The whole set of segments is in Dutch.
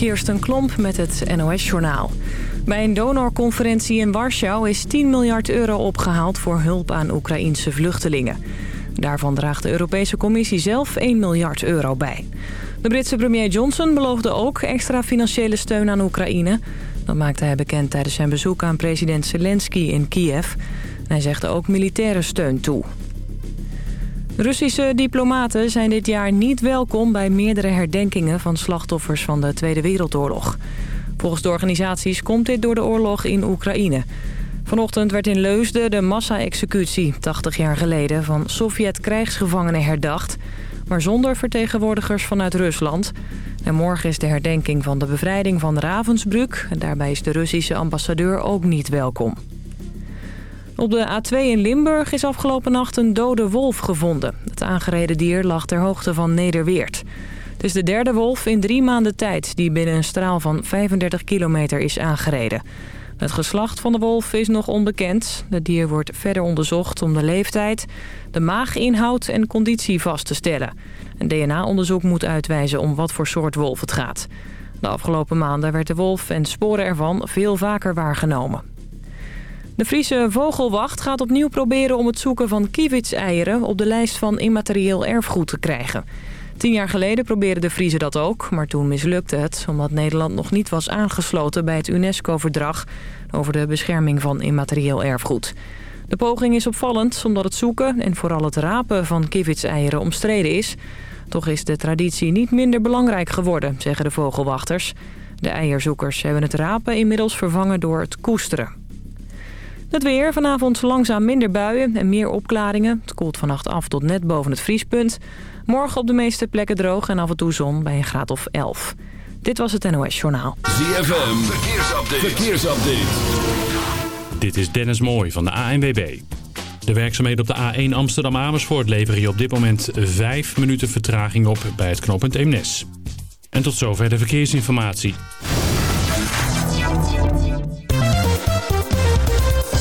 Kirsten Klomp met het NOS-journaal. Bij een donorconferentie in Warschau is 10 miljard euro opgehaald... voor hulp aan Oekraïense vluchtelingen. Daarvan draagt de Europese Commissie zelf 1 miljard euro bij. De Britse premier Johnson beloofde ook extra financiële steun aan Oekraïne. Dat maakte hij bekend tijdens zijn bezoek aan president Zelensky in Kiev. Hij zegde ook militaire steun toe. Russische diplomaten zijn dit jaar niet welkom bij meerdere herdenkingen van slachtoffers van de Tweede Wereldoorlog. Volgens de organisaties komt dit door de oorlog in Oekraïne. Vanochtend werd in Leusden de massa-executie, 80 jaar geleden, van Sovjet-krijgsgevangenen herdacht. Maar zonder vertegenwoordigers vanuit Rusland. En morgen is de herdenking van de bevrijding van Ravensbrück. En daarbij is de Russische ambassadeur ook niet welkom. Op de A2 in Limburg is afgelopen nacht een dode wolf gevonden. Het aangereden dier lag ter hoogte van Nederweert. Het is de derde wolf in drie maanden tijd die binnen een straal van 35 kilometer is aangereden. Het geslacht van de wolf is nog onbekend. Het dier wordt verder onderzocht om de leeftijd, de maaginhoud en conditie vast te stellen. Een DNA-onderzoek moet uitwijzen om wat voor soort wolf het gaat. De afgelopen maanden werd de wolf en sporen ervan veel vaker waargenomen. De Friese Vogelwacht gaat opnieuw proberen om het zoeken van kievitseieren op de lijst van immaterieel erfgoed te krijgen. Tien jaar geleden probeerden de Friese dat ook, maar toen mislukte het... omdat Nederland nog niet was aangesloten bij het UNESCO-verdrag... over de bescherming van immaterieel erfgoed. De poging is opvallend omdat het zoeken en vooral het rapen van kievitseieren omstreden is. Toch is de traditie niet minder belangrijk geworden, zeggen de vogelwachters. De eierzoekers hebben het rapen inmiddels vervangen door het koesteren. Het weer, vanavond langzaam minder buien en meer opklaringen. Het koelt vannacht af tot net boven het vriespunt. Morgen op de meeste plekken droog en af en toe zon bij een graad of 11. Dit was het NOS Journaal. ZFM, verkeersupdate. verkeersupdate. Dit is Dennis Mooij van de ANWB. De werkzaamheden op de A1 Amsterdam-Amersfoort leveren je op dit moment 5 minuten vertraging op bij het knooppunt Eemnes. En tot zover de verkeersinformatie.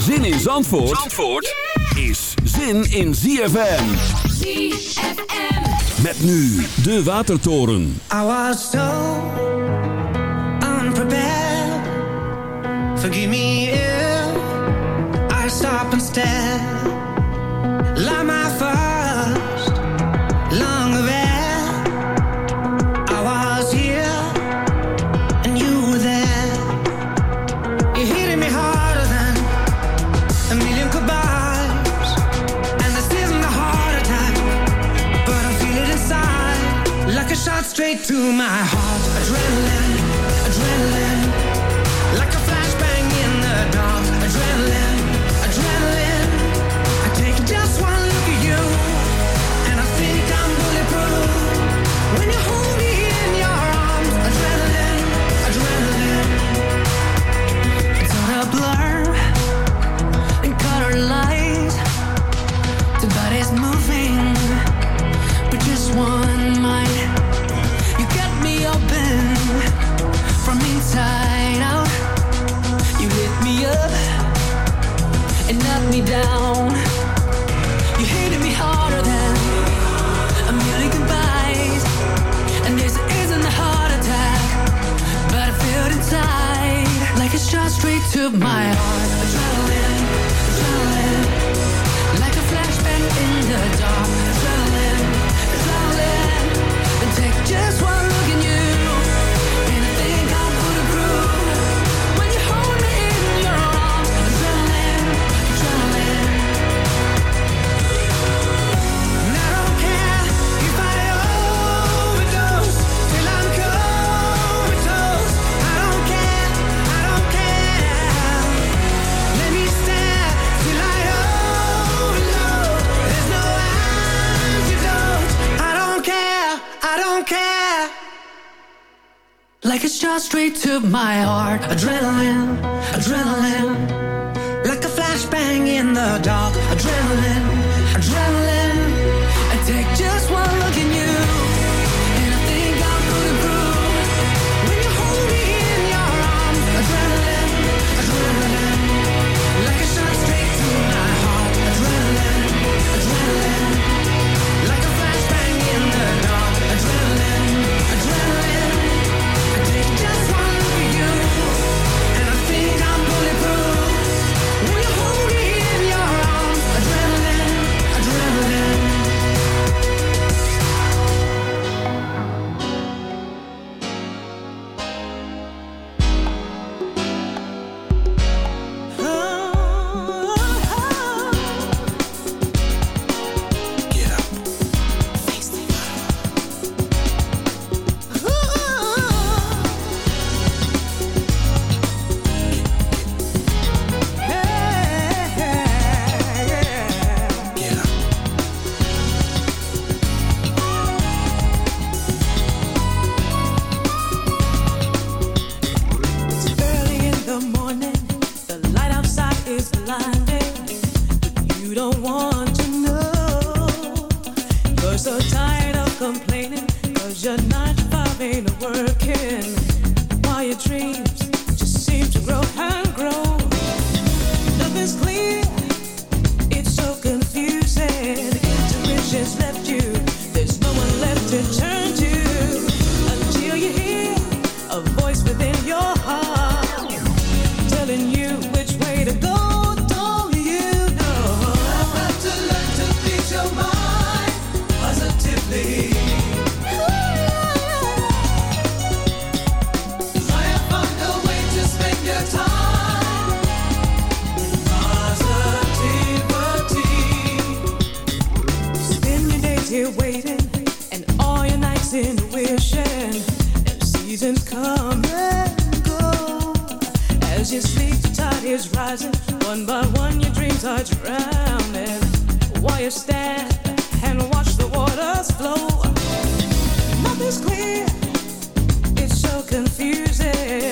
Zin in Zandvoort, Zandvoort is zin in ZFM. ZFM. Met nu de Watertoren. I was so unprepared. Forgive me if I stop and stare. To my heart. Confusing.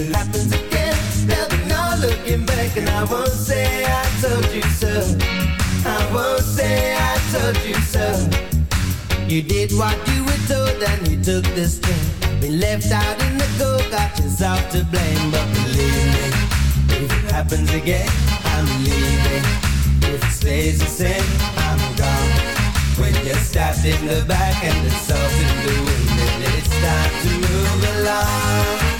it happens again, there'll be no looking back, and I won't say I told you so. I won't say I told you so. You did what you were told, and you took this thing. Been left out in the cold, got yourself to blame, but believe me, if it happens again, I'm leaving. If it stays the same, I'm gone. When you're stabbed in the back and the salt in the wind, and it's time to move along.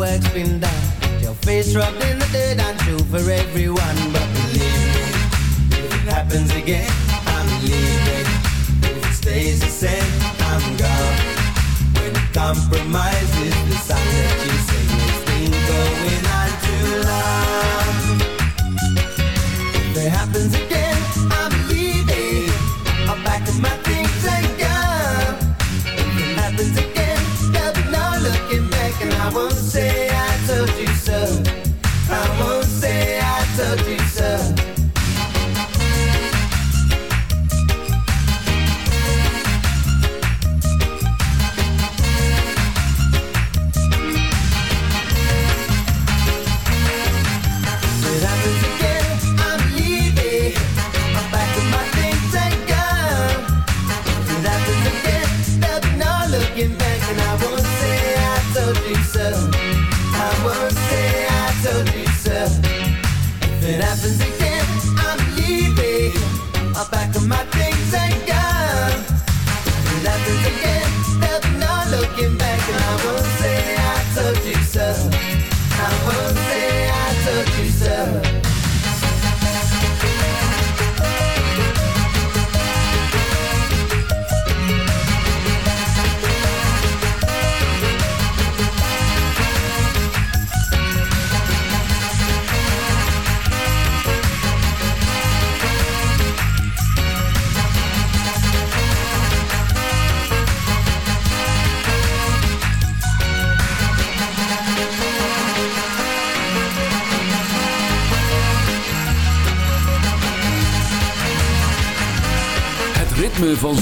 work's been done. Your face rubbed in the dirt, and true for everyone. But believe me, if it happens again, I'm leaving. If it stays the same, I'm gone. When it compromises, the sign that you sing is been going on too long.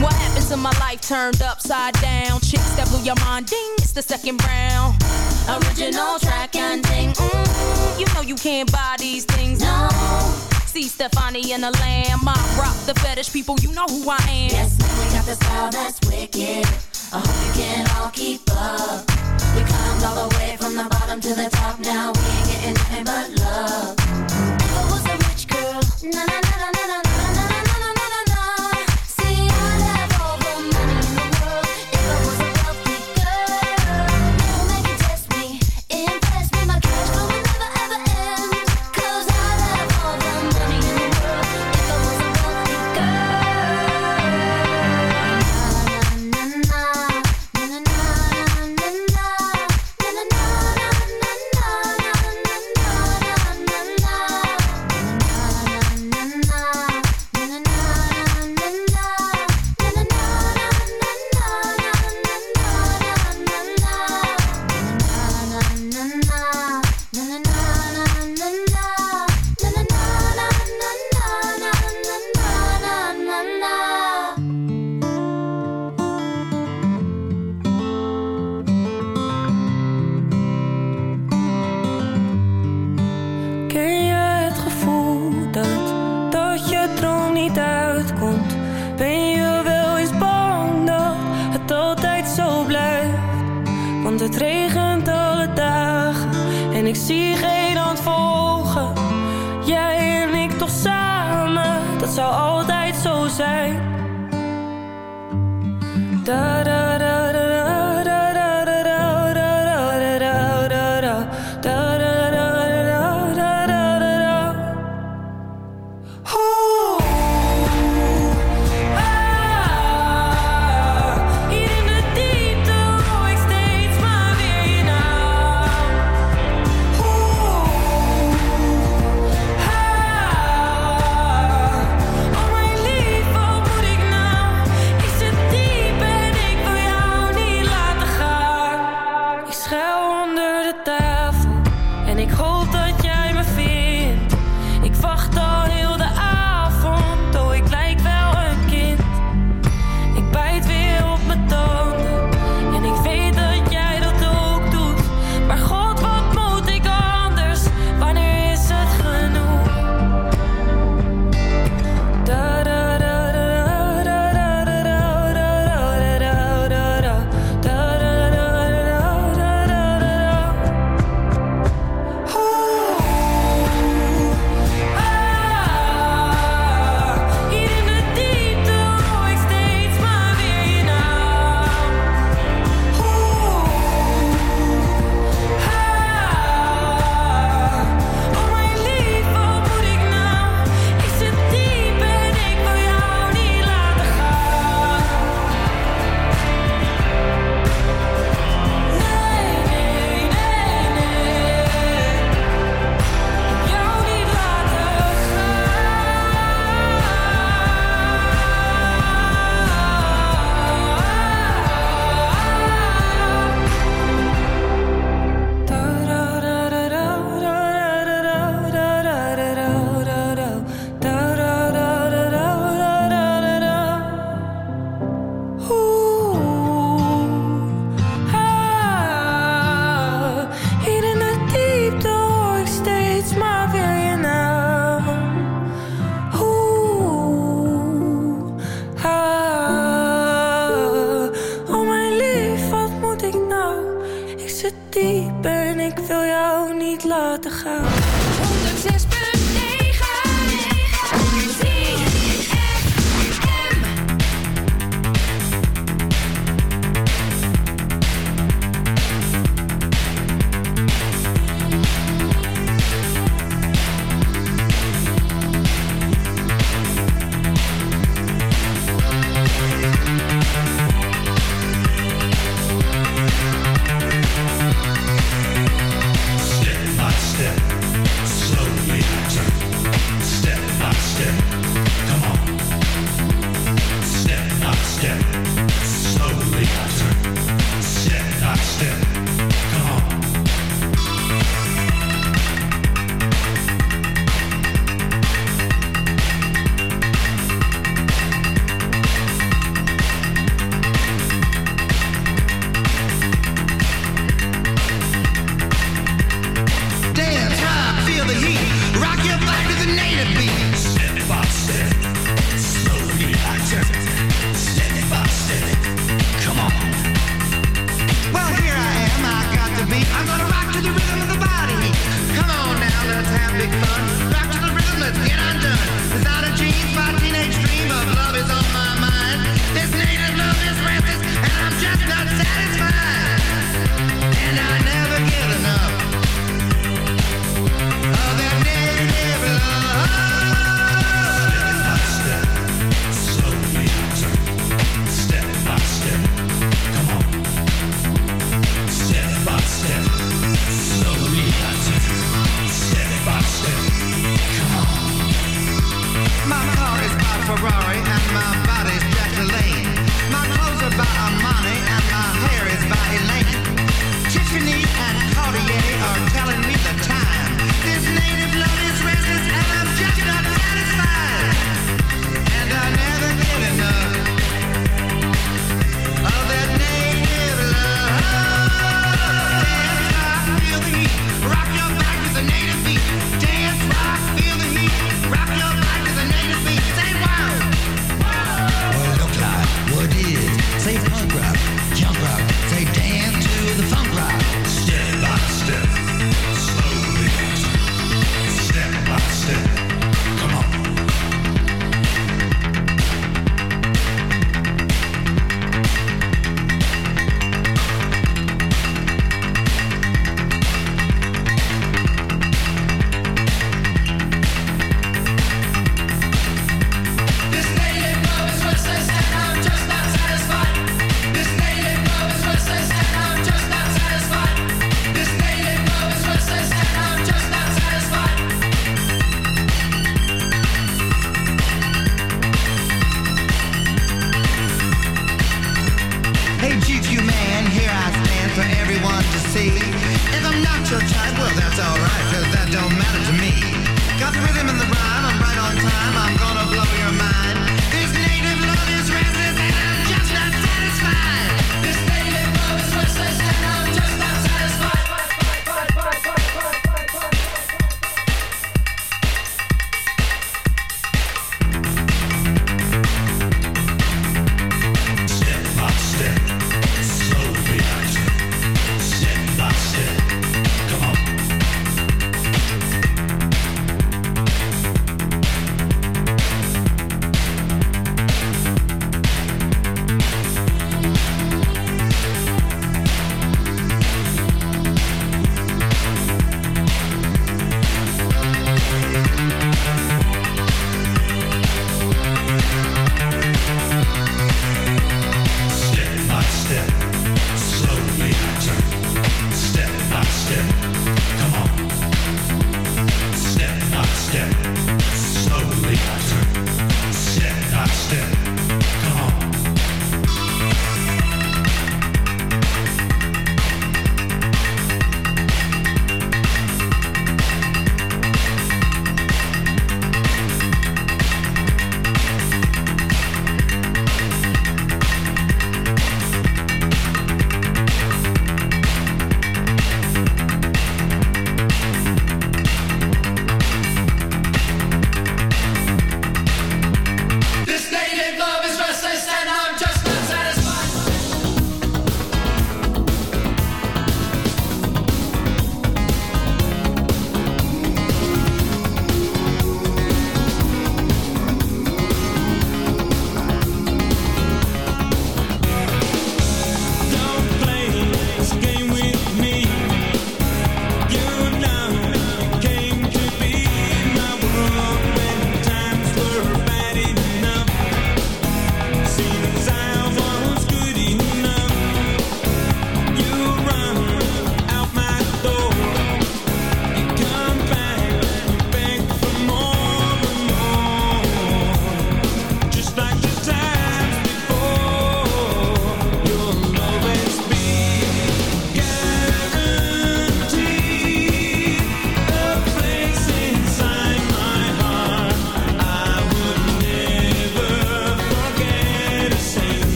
What happens in my life turned upside down? Chicks that blew your mind, ding, it's the second round. Original track and ding, mm, you know you can't buy these things. No. See Stefani in the lamb, I rock the fetish people, you know who I am. Yes, man, we got the style that's wicked. I hope you can all keep up. We climbed all the way from the bottom to the top, now we ain't getting nothing but love na na na na na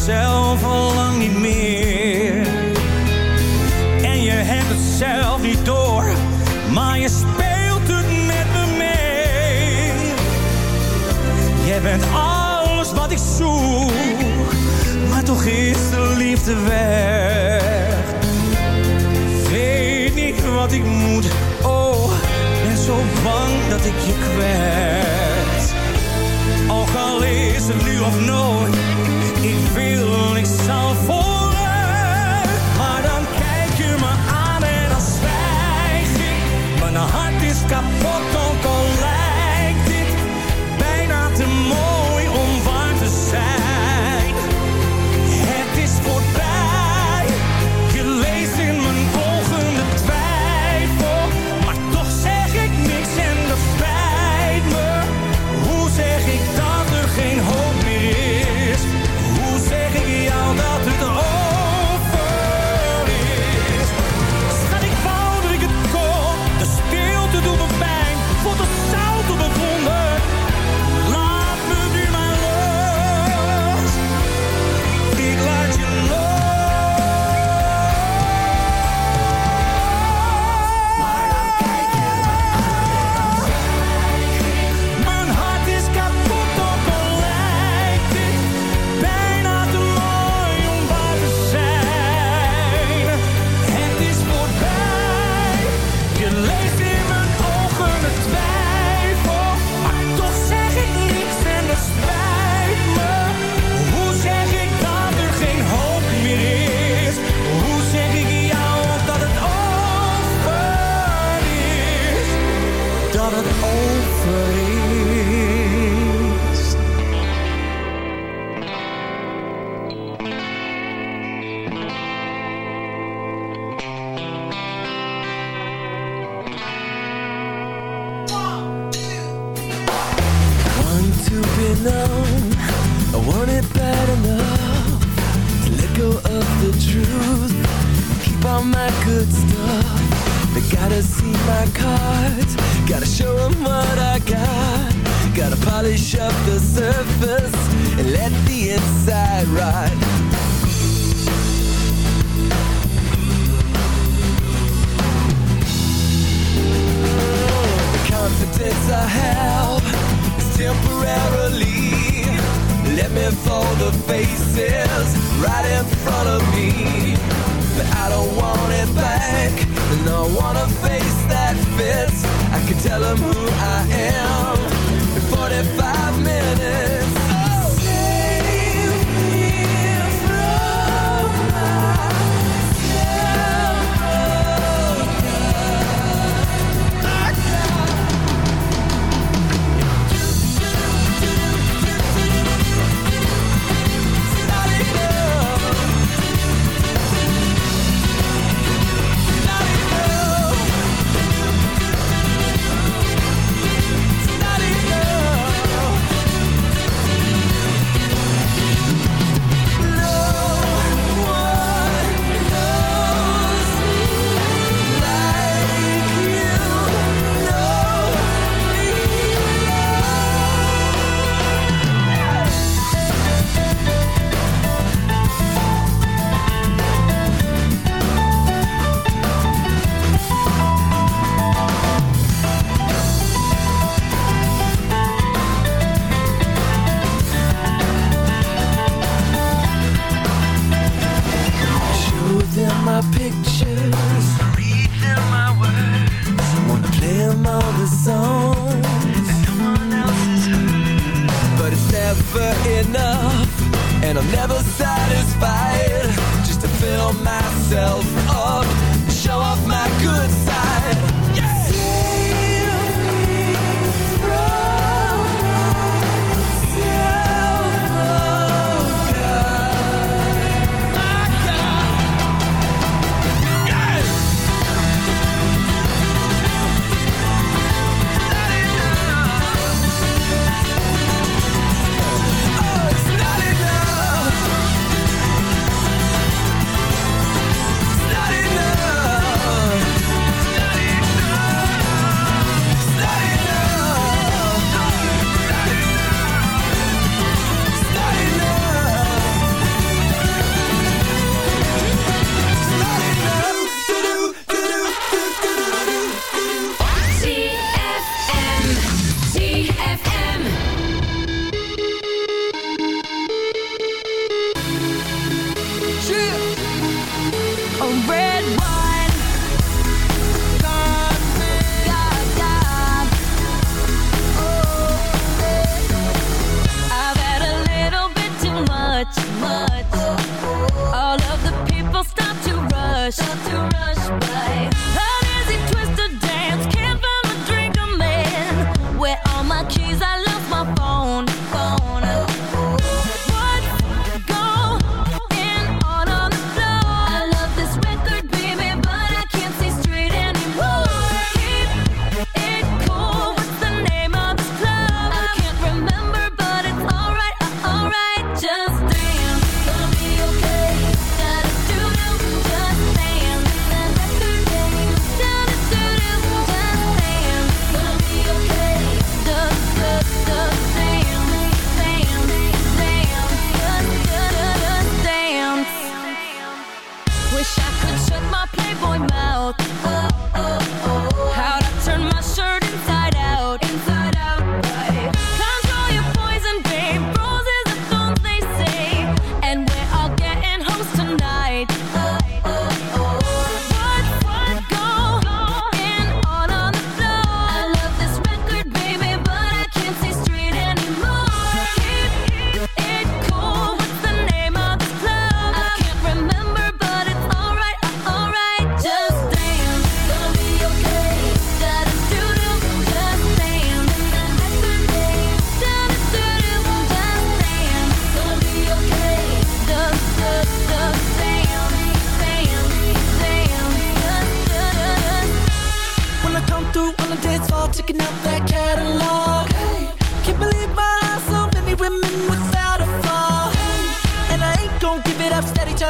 mezelf al lang niet meer.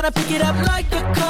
gotta pick it up like a car.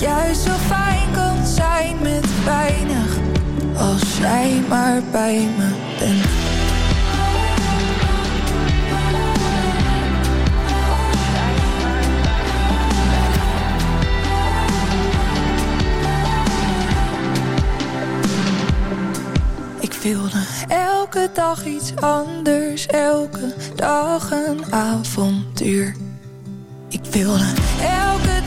jij zo fijn kan zijn met weinig Als jij maar bij me bent Ik wilde elke dag iets anders, elke dag een avontuur. Ik wilde